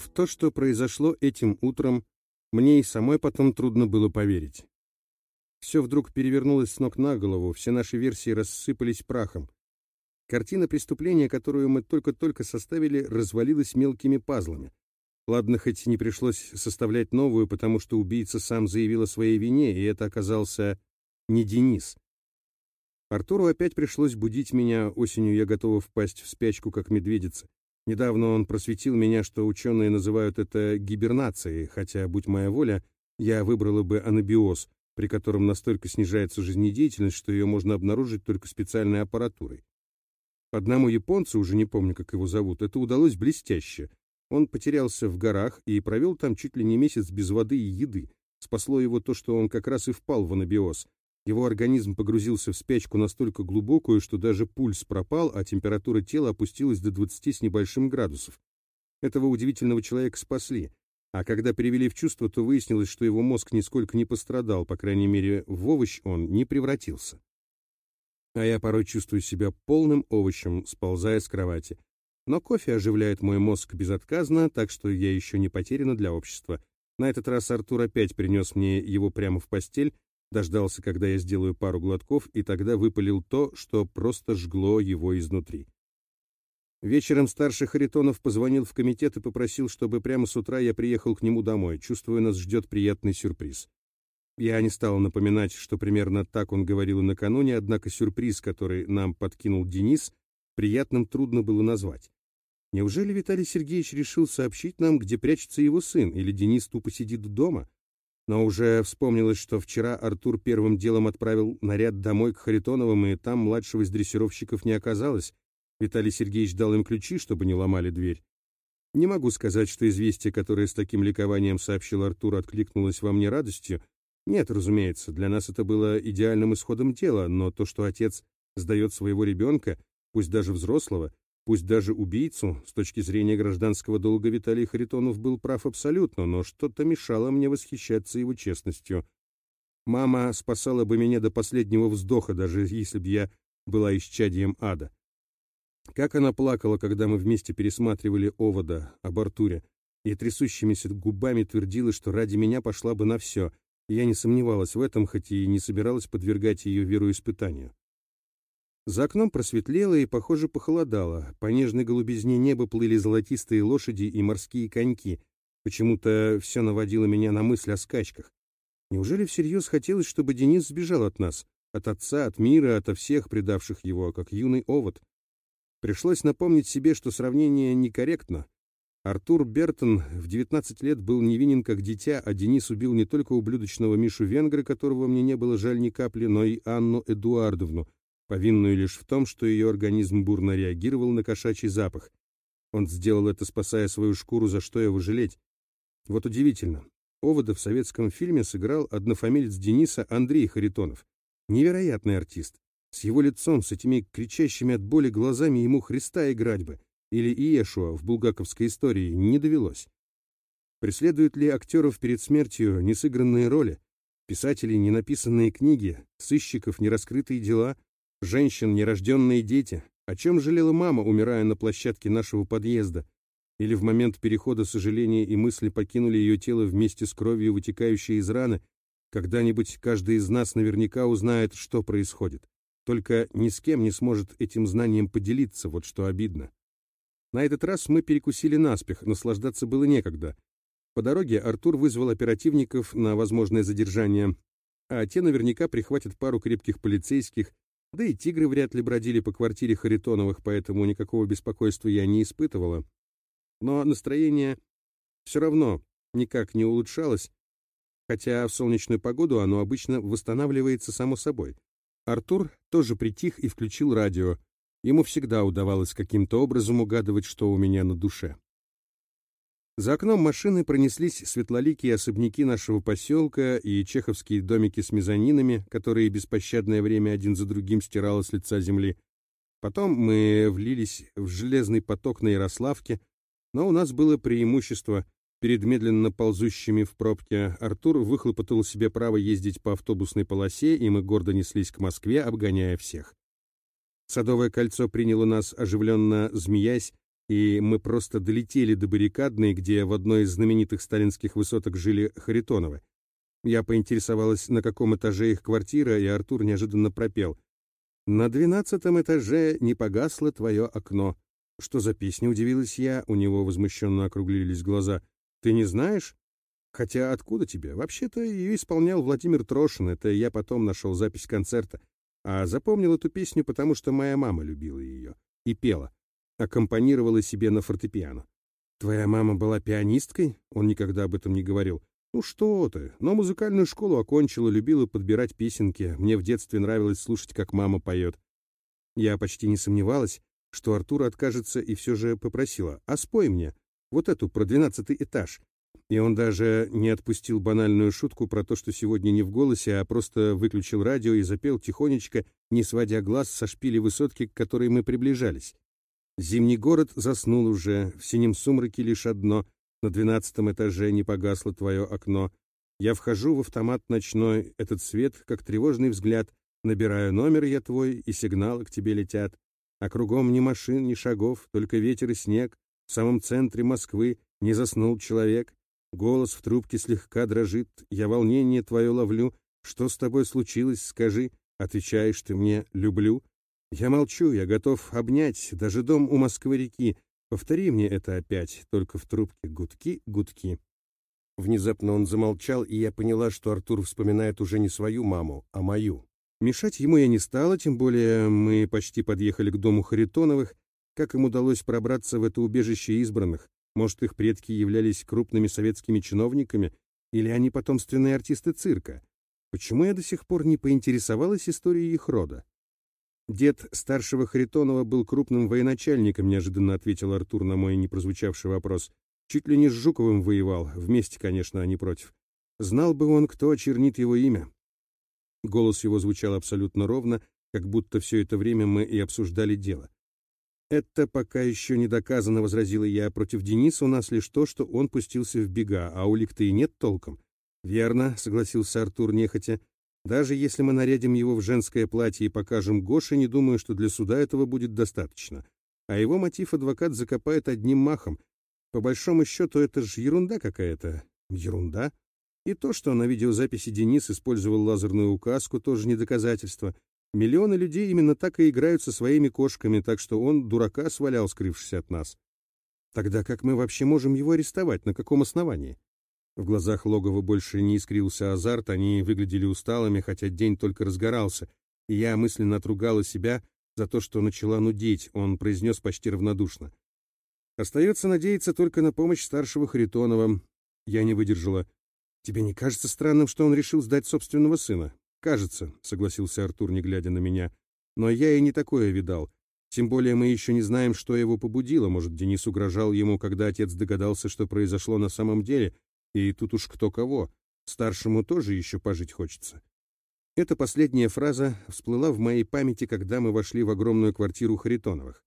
В то, что произошло этим утром, мне и самой потом трудно было поверить. Все вдруг перевернулось с ног на голову, все наши версии рассыпались прахом. Картина преступления, которую мы только-только составили, развалилась мелкими пазлами. Ладно, хоть не пришлось составлять новую, потому что убийца сам заявил о своей вине, и это оказался не Денис. Артуру опять пришлось будить меня, осенью я готова впасть в спячку, как медведица. Недавно он просветил меня, что ученые называют это гибернацией, хотя, будь моя воля, я выбрала бы анабиоз, при котором настолько снижается жизнедеятельность, что ее можно обнаружить только специальной аппаратурой. Одному японцу, уже не помню, как его зовут, это удалось блестяще. Он потерялся в горах и провел там чуть ли не месяц без воды и еды. Спасло его то, что он как раз и впал в анабиоз. Его организм погрузился в спячку настолько глубокую, что даже пульс пропал, а температура тела опустилась до 20 с небольшим градусов. Этого удивительного человека спасли. А когда перевели в чувство, то выяснилось, что его мозг нисколько не пострадал, по крайней мере, в овощ он не превратился. А я порой чувствую себя полным овощем, сползая с кровати. Но кофе оживляет мой мозг безотказно, так что я еще не потеряна для общества. На этот раз Артур опять принес мне его прямо в постель, дождался, когда я сделаю пару глотков, и тогда выпалил то, что просто жгло его изнутри. Вечером старший Харитонов позвонил в комитет и попросил, чтобы прямо с утра я приехал к нему домой. Чувствую, нас ждет приятный сюрприз. Я не стал напоминать, что примерно так он говорил и накануне, однако сюрприз, который нам подкинул Денис, приятным трудно было назвать. Неужели Виталий Сергеевич решил сообщить нам, где прячется его сын, или Денис тупо сидит дома? Но уже вспомнилось, что вчера Артур первым делом отправил наряд домой к Харитоновым, и там младшего из дрессировщиков не оказалось, Виталий Сергеевич дал им ключи, чтобы не ломали дверь. Не могу сказать, что известие, которое с таким ликованием сообщил Артур, откликнулось во мне радостью. Нет, разумеется, для нас это было идеальным исходом дела, но то, что отец сдает своего ребенка, пусть даже взрослого, пусть даже убийцу, с точки зрения гражданского долга Виталий Харитонов был прав абсолютно, но что-то мешало мне восхищаться его честностью. Мама спасала бы меня до последнего вздоха, даже если бы я была исчадием ада. Как она плакала, когда мы вместе пересматривали овода об Артуре, и трясущимися губами твердила, что ради меня пошла бы на все. Я не сомневалась в этом, хоть и не собиралась подвергать ее веру испытанию. За окном просветлело и, похоже, похолодало. По нежной голубизне неба плыли золотистые лошади и морские коньки. Почему-то все наводило меня на мысль о скачках. Неужели всерьез хотелось, чтобы Денис сбежал от нас? От отца, от мира, ото всех предавших его, как юный овод? Пришлось напомнить себе, что сравнение некорректно. Артур Бертон в 19 лет был невинен как дитя, а Денис убил не только ублюдочного Мишу Венгра, которого мне не было жаль ни капли, но и Анну Эдуардовну, повинную лишь в том, что ее организм бурно реагировал на кошачий запах. Он сделал это, спасая свою шкуру, за что его жалеть. Вот удивительно. Овода в советском фильме сыграл однофамилец Дениса Андрей Харитонов. Невероятный артист. С его лицом, с этими кричащими от боли глазами ему Христа играть бы, или Иешуа в булгаковской истории, не довелось. Преследуют ли актеров перед смертью несыгранные роли, писателей ненаписанные книги, сыщиков нераскрытые дела, женщин нерожденные дети? О чем жалела мама, умирая на площадке нашего подъезда? Или в момент перехода сожаления и мысли покинули ее тело вместе с кровью, вытекающей из раны? Когда-нибудь каждый из нас наверняка узнает, что происходит. Только ни с кем не сможет этим знанием поделиться, вот что обидно. На этот раз мы перекусили наспех, наслаждаться было некогда. По дороге Артур вызвал оперативников на возможное задержание, а те наверняка прихватят пару крепких полицейских, да и тигры вряд ли бродили по квартире Харитоновых, поэтому никакого беспокойства я не испытывала. Но настроение все равно никак не улучшалось, хотя в солнечную погоду оно обычно восстанавливается само собой. Артур тоже притих и включил радио. Ему всегда удавалось каким-то образом угадывать, что у меня на душе. За окном машины пронеслись светлоликие особняки нашего поселка и чеховские домики с мезонинами, которые беспощадное время один за другим стирало с лица земли. Потом мы влились в железный поток на Ярославке, но у нас было преимущество — Перед медленно ползущими в пробке Артур выхлопотал себе право ездить по автобусной полосе, и мы гордо неслись к Москве, обгоняя всех. Садовое кольцо приняло нас, оживленно змеясь, и мы просто долетели до баррикадной, где в одной из знаменитых сталинских высоток жили Харитоновы. Я поинтересовалась, на каком этаже их квартира, и Артур неожиданно пропел. «На двенадцатом этаже не погасло твое окно». «Что за песня?» — удивилась я, у него возмущенно округлились глаза. «Ты не знаешь?» «Хотя откуда тебе? Вообще-то ее исполнял Владимир Трошин, это я потом нашел запись концерта. А запомнил эту песню, потому что моя мама любила ее и пела, аккомпанировала себе на фортепиано. «Твоя мама была пианисткой?» Он никогда об этом не говорил. «Ну что ты, но музыкальную школу окончила, любила подбирать песенки. Мне в детстве нравилось слушать, как мама поет». Я почти не сомневалась, что Артур откажется и все же попросила, «А спой мне, вот эту про двенадцатый этаж». И он даже не отпустил банальную шутку про то, что сегодня не в голосе, а просто выключил радио и запел тихонечко, не сводя глаз со шпили высотки, к которой мы приближались. Зимний город заснул уже, в синем сумраке лишь одно — на двенадцатом этаже не погасло твое окно. Я вхожу в автомат ночной, этот свет, как тревожный взгляд. Набираю номер я твой, и сигналы к тебе летят. А кругом ни машин, ни шагов, только ветер и снег. В самом центре Москвы не заснул человек. Голос в трубке слегка дрожит, я волнение твое ловлю. Что с тобой случилось, скажи. Отвечаешь ты мне «люблю». Я молчу, я готов обнять, даже дом у Москвы-реки, Повтори мне это опять, только в трубке гудки, гудки. Внезапно он замолчал, и я поняла, что Артур вспоминает уже не свою маму, а мою. Мешать ему я не стала, тем более мы почти подъехали к дому Харитоновых. Как им удалось пробраться в это убежище избранных? Может, их предки являлись крупными советскими чиновниками, или они потомственные артисты цирка? Почему я до сих пор не поинтересовалась историей их рода? Дед старшего Харитонова был крупным военачальником, неожиданно ответил Артур на мой непрозвучавший вопрос. Чуть ли не с Жуковым воевал, вместе, конечно, а не против. Знал бы он, кто очернит его имя. Голос его звучал абсолютно ровно, как будто все это время мы и обсуждали дело. «Это пока еще не доказано», — возразила я. «Против Дениса у нас лишь то, что он пустился в бега, а улик-то и нет толком». «Верно», — согласился Артур нехотя. Даже если мы нарядим его в женское платье и покажем Гоше, не думаю, что для суда этого будет достаточно. А его мотив адвокат закопает одним махом. По большому счету, это же ерунда какая-то. Ерунда? И то, что на видеозаписи Денис использовал лазерную указку, тоже не доказательство. Миллионы людей именно так и играют со своими кошками, так что он дурака свалял, скрывшись от нас. Тогда как мы вообще можем его арестовать? На каком основании? В глазах логова больше не искрился азарт, они выглядели усталыми, хотя день только разгорался, и я мысленно отругала себя за то, что начала нудеть, он произнес почти равнодушно. «Остается надеяться только на помощь старшего Харитонова». Я не выдержала. «Тебе не кажется странным, что он решил сдать собственного сына?» «Кажется», — согласился Артур, не глядя на меня. «Но я и не такое видал. Тем более мы еще не знаем, что его побудило. Может, Денис угрожал ему, когда отец догадался, что произошло на самом деле, и тут уж кто кого, старшему тоже еще пожить хочется. Эта последняя фраза всплыла в моей памяти, когда мы вошли в огромную квартиру Харитоновых.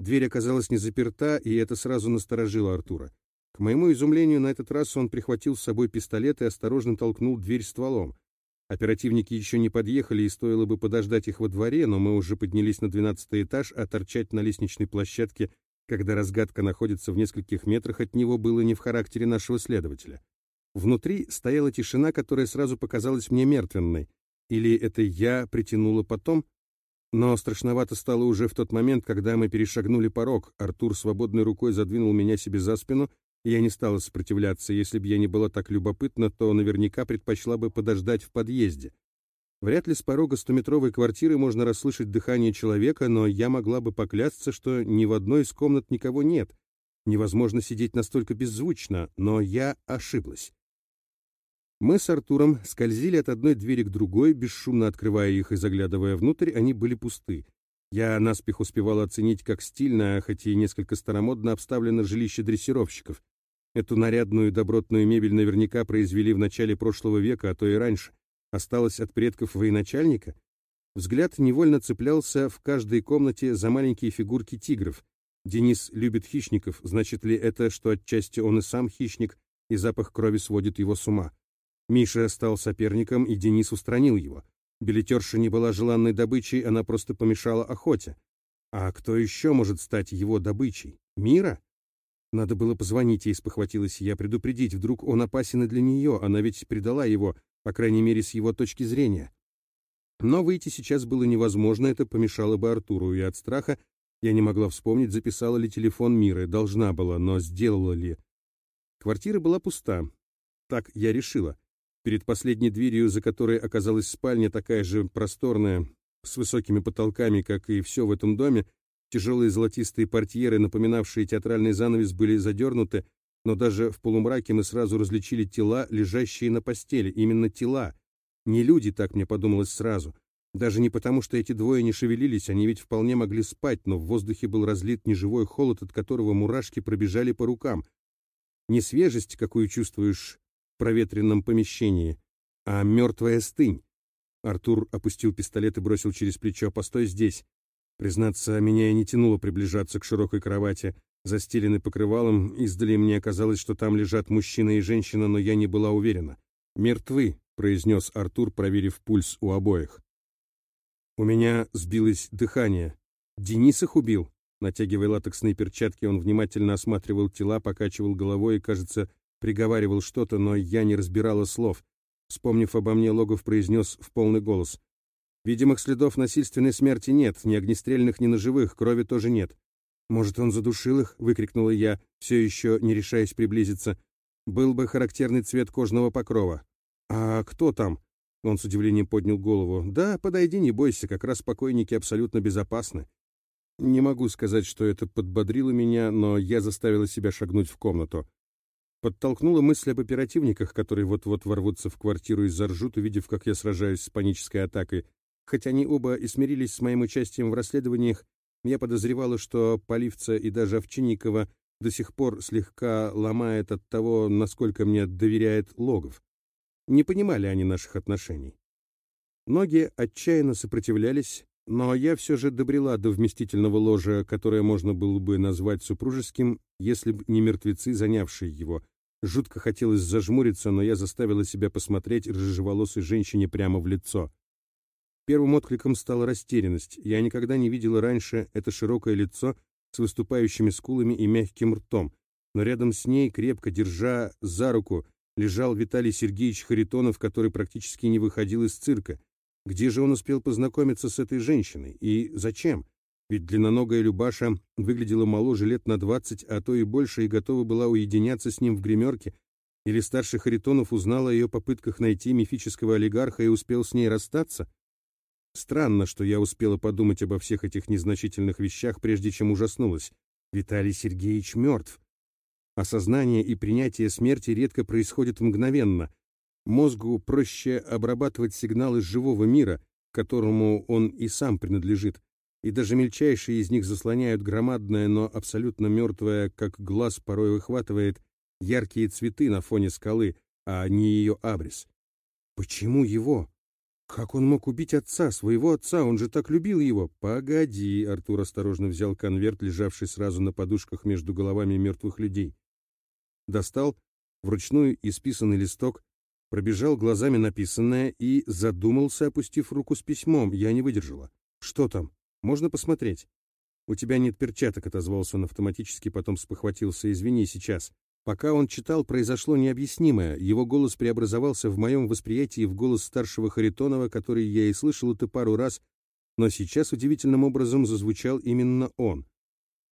Дверь оказалась не заперта, и это сразу насторожило Артура. К моему изумлению, на этот раз он прихватил с собой пистолет и осторожно толкнул дверь стволом. Оперативники еще не подъехали, и стоило бы подождать их во дворе, но мы уже поднялись на двенадцатый этаж, а торчать на лестничной площадке когда разгадка находится в нескольких метрах от него, было не в характере нашего следователя. Внутри стояла тишина, которая сразу показалась мне мертвенной. Или это я притянула потом? Но страшновато стало уже в тот момент, когда мы перешагнули порог. Артур свободной рукой задвинул меня себе за спину, и я не стала сопротивляться. Если бы я не была так любопытна, то наверняка предпочла бы подождать в подъезде. Вряд ли с порога стометровой квартиры можно расслышать дыхание человека, но я могла бы поклясться, что ни в одной из комнат никого нет. Невозможно сидеть настолько беззвучно, но я ошиблась. Мы с Артуром скользили от одной двери к другой, бесшумно открывая их и заглядывая внутрь, они были пусты. Я наспех успевала оценить, как стильно, хоть и несколько старомодно обставлено жилище дрессировщиков. Эту нарядную добротную мебель наверняка произвели в начале прошлого века, а то и раньше осталось от предков военачальника? Взгляд невольно цеплялся в каждой комнате за маленькие фигурки тигров. Денис любит хищников, значит ли это, что отчасти он и сам хищник, и запах крови сводит его с ума? Миша стал соперником, и Денис устранил его. Билетерша не была желанной добычей, она просто помешала охоте. А кто еще может стать его добычей? Мира? Надо было позвонить ей, спохватилась я, предупредить, вдруг он опасен и для нее, она ведь предала его, по крайней мере, с его точки зрения. Но выйти сейчас было невозможно, это помешало бы Артуру, и от страха я не могла вспомнить, записала ли телефон Миры, должна была, но сделала ли. Квартира была пуста. Так я решила. Перед последней дверью, за которой оказалась спальня, такая же просторная, с высокими потолками, как и все в этом доме, тяжелые золотистые портьеры, напоминавшие театральный занавес, были задернуты, но даже в полумраке мы сразу различили тела, лежащие на постели, именно тела. Не люди, так мне подумалось сразу. Даже не потому, что эти двое не шевелились, они ведь вполне могли спать, но в воздухе был разлит неживой холод, от которого мурашки пробежали по рукам. Не свежесть, какую чувствуешь в проветренном помещении, а мертвая стынь. Артур опустил пистолет и бросил через плечо «Постой здесь». Признаться, меня и не тянуло приближаться к широкой кровати, застеленной покрывалом. Издали мне казалось, что там лежат мужчина и женщина, но я не была уверена. «Мертвы», — произнес Артур, проверив пульс у обоих. У меня сбилось дыхание. «Денис их убил?» Натягивая латексные перчатки, он внимательно осматривал тела, покачивал головой и, кажется, приговаривал что-то, но я не разбирала слов. Вспомнив обо мне, Логов произнес в полный голос. «Видимых следов насильственной смерти нет, ни огнестрельных, ни ножевых, крови тоже нет». «Может, он задушил их?» — выкрикнула я, все еще не решаясь приблизиться. «Был бы характерный цвет кожного покрова». «А кто там?» Он с удивлением поднял голову. «Да, подойди, не бойся, как раз покойники абсолютно безопасны». Не могу сказать, что это подбодрило меня, но я заставила себя шагнуть в комнату. Подтолкнула мысль об оперативниках, которые вот-вот ворвутся в квартиру и заржут, увидев, как я сражаюсь с панической атакой. Хотя они оба и смирились с моим участием в расследованиях, я подозревала, что Поливца и даже Овчинникова до сих пор слегка ломает от того, насколько мне доверяет Логов. Не понимали они наших отношений. Ноги отчаянно сопротивлялись, но я все же добрела до вместительного ложа, которое можно было бы назвать супружеским, если бы не мертвецы, занявшие его, Жутко хотелось зажмуриться, но я заставила себя посмотреть рыжеволосой женщине прямо в лицо. Первым откликом стала растерянность. Я никогда не видела раньше это широкое лицо с выступающими скулами и мягким ртом, но рядом с ней, крепко держа за руку, лежал Виталий Сергеевич Харитонов, который практически не выходил из цирка. Где же он успел познакомиться с этой женщиной? И зачем? Ведь длинноногая Любаша выглядела моложе лет на двадцать, а то и больше, и готова была уединяться с ним в гримерке. Или старший Харитонов узнал о ее попытках найти мифического олигарха и успел с ней расстаться? Странно, что я успела подумать обо всех этих незначительных вещах, прежде чем ужаснулась. Виталий Сергеевич мертв. Осознание и принятие смерти редко происходит мгновенно. Мозгу проще обрабатывать сигналы живого мира, которому он и сам принадлежит и даже мельчайшие из них заслоняют громадное, но абсолютно мертвое, как глаз порой выхватывает, яркие цветы на фоне скалы, а не ее абрис. Почему его? Как он мог убить отца, своего отца? Он же так любил его. Погоди, Артур осторожно взял конверт, лежавший сразу на подушках между головами мертвых людей. Достал вручную исписанный листок, пробежал глазами написанное и задумался, опустив руку с письмом. Я не выдержала. Что там? Можно посмотреть?» «У тебя нет перчаток», — отозвался он автоматически, потом спохватился. «Извини, сейчас». Пока он читал, произошло необъяснимое. Его голос преобразовался в моем восприятии в голос старшего Харитонова, который я и слышал это пару раз, но сейчас удивительным образом зазвучал именно он.